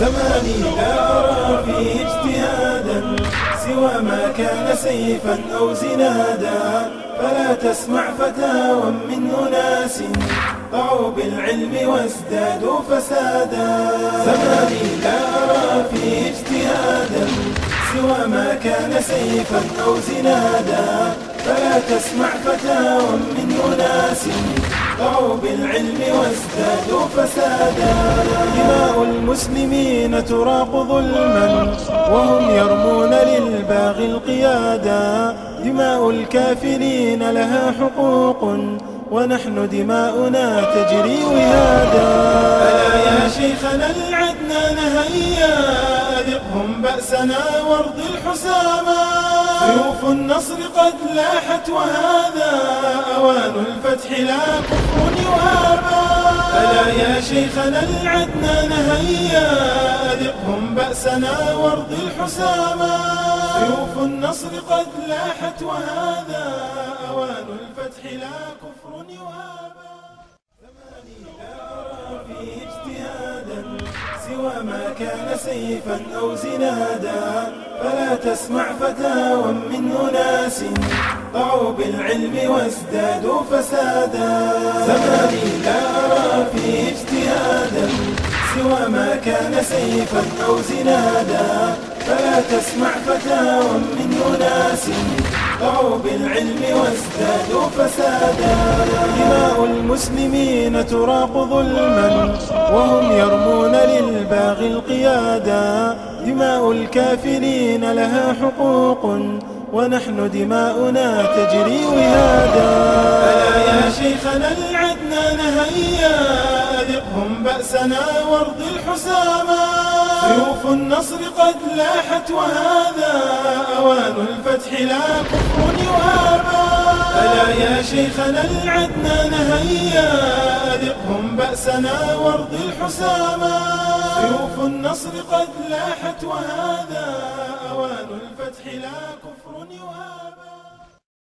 زماني لا أرى فيه اجتهادا سوى ما كان سيفا أو زنادا. فلا تسمع فتاوى من أناس ضعوا بالعلم وازدادوا فسادا. زماني لا أرى فيه اجتهادا سوى ما كان سيفا أو زنادا. فلا تسمع فتاوى من أناس ضعوا بالعلم وازدادوا فسادا. دماء المسلمين تراق ظلما وهم يرمون للباغي القيادا. دماء الكافرين لها حقوق ونحن دماؤنا تجري وهادا. ألا يا شيخنا العدنان هيا أذقهم بأسنا وارض الحساما. سيوف النصر قد لاحت وهذا الفتح لا كفر يهابا ألا يا شيخنا العدنان هيا أذقهم بأسنا وارض الحساما سيوف النصر قد لاحت وهذا. أوان الفتح لا كفر يهابا زماني لا أرى فيه اجتهادا سوى ما كان سيفا أو زنادا فلا تسمع فتاوى من أناس. ضعوا بالعلم وازدادوا فسادا. زماني لا أرى فيه اجتهادا. سوى ما كان سيفا أو زنادا فلا تسمع فتاوى من أناس. ضعوا بالعلم وازدادوا فسادا. دماء المسلمين تراق ظلما وهم يرمون للباغي القيادا. دماء الكافرين لها حقوق ونحن دماؤنا تجري وهادا. ألا يا شيخنا العدنان هيا أذقهم بأسنا وارض الحساما. سيوف النصر قد لاحت وهذا أوان الفتح لا كفر يهابا ألا يا شيخنا العدنان هيا أذقهم بأسنا وارض الحساما سيوف النصر قد لاحت وهذا أوان الفتح لا كفر يهابا